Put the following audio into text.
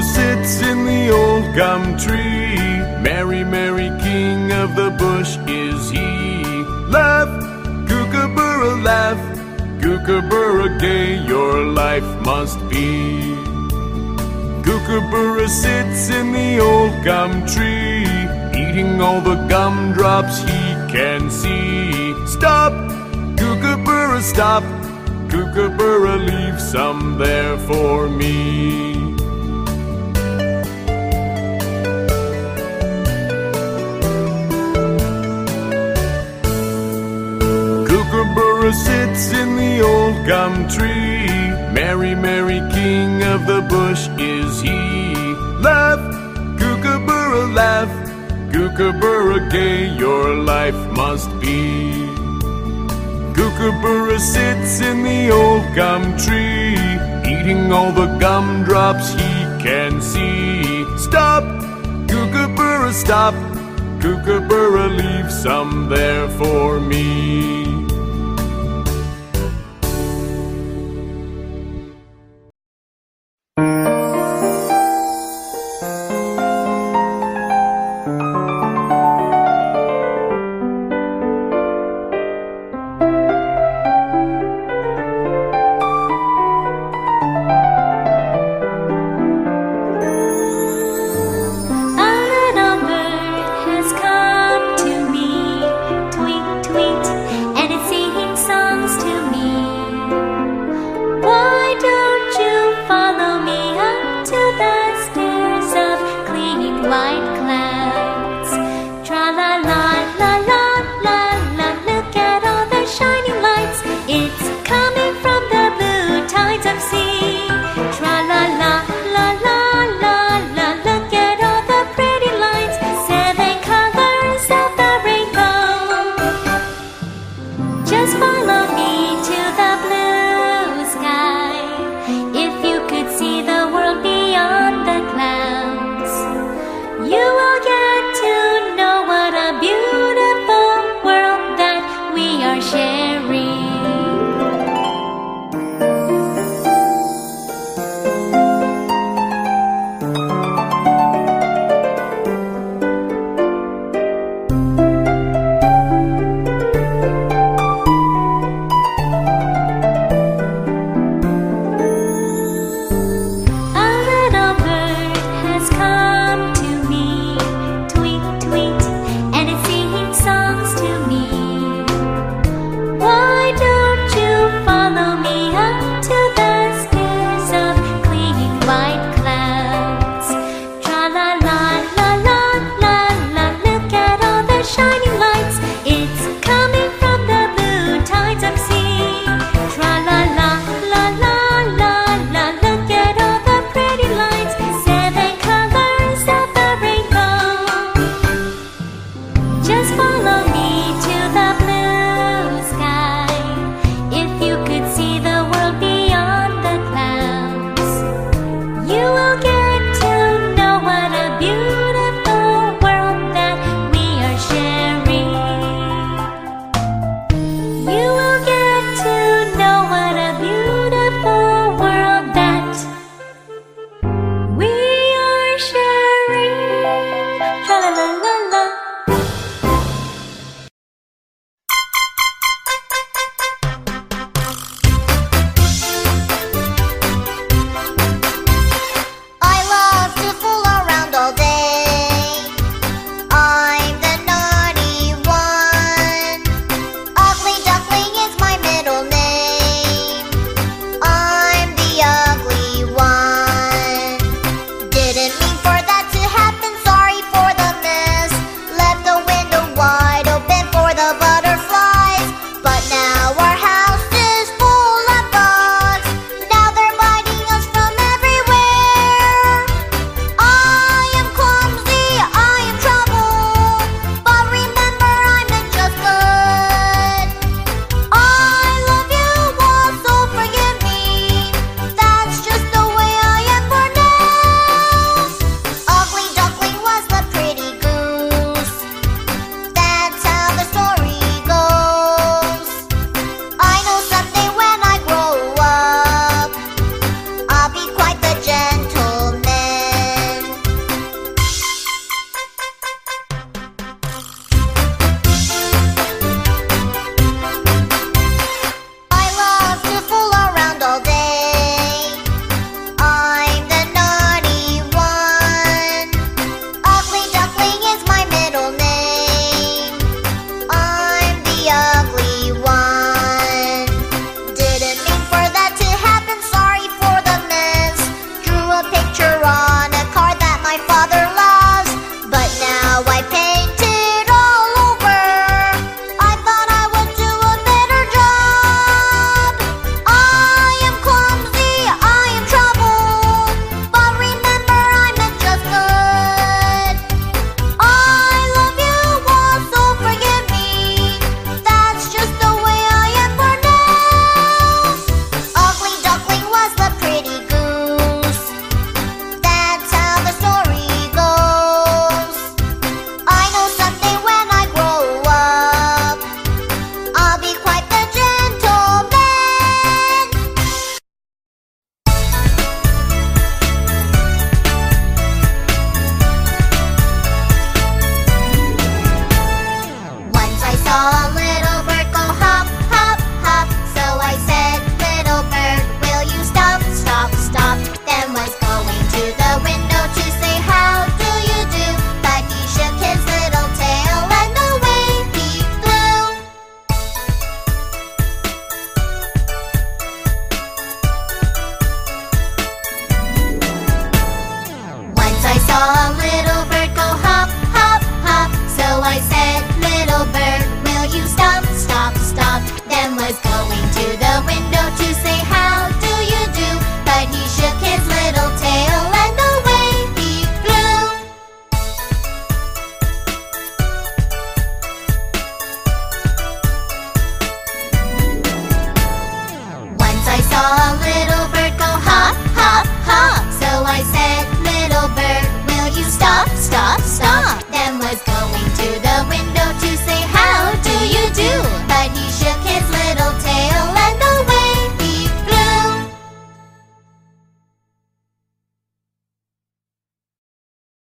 Sits in the old gum tree. Merry, merry king of the bush is he. Laugh, kookaburra, laugh, kookaburra, gay your life must be. Kookaburra sits in the old gum tree, eating all the gumdrops he can see. Stop, kookaburra, stop, kookaburra, leave some there for me. gum tree. Merry, merry king of the bush is he. Laugh, kookaburra, laugh, kookaburra, gay your life must be. Kookaburra sits in the old gum tree, eating all the gumdrops he can see. Stop, kookaburra, stop, kookaburra, leave some there for me.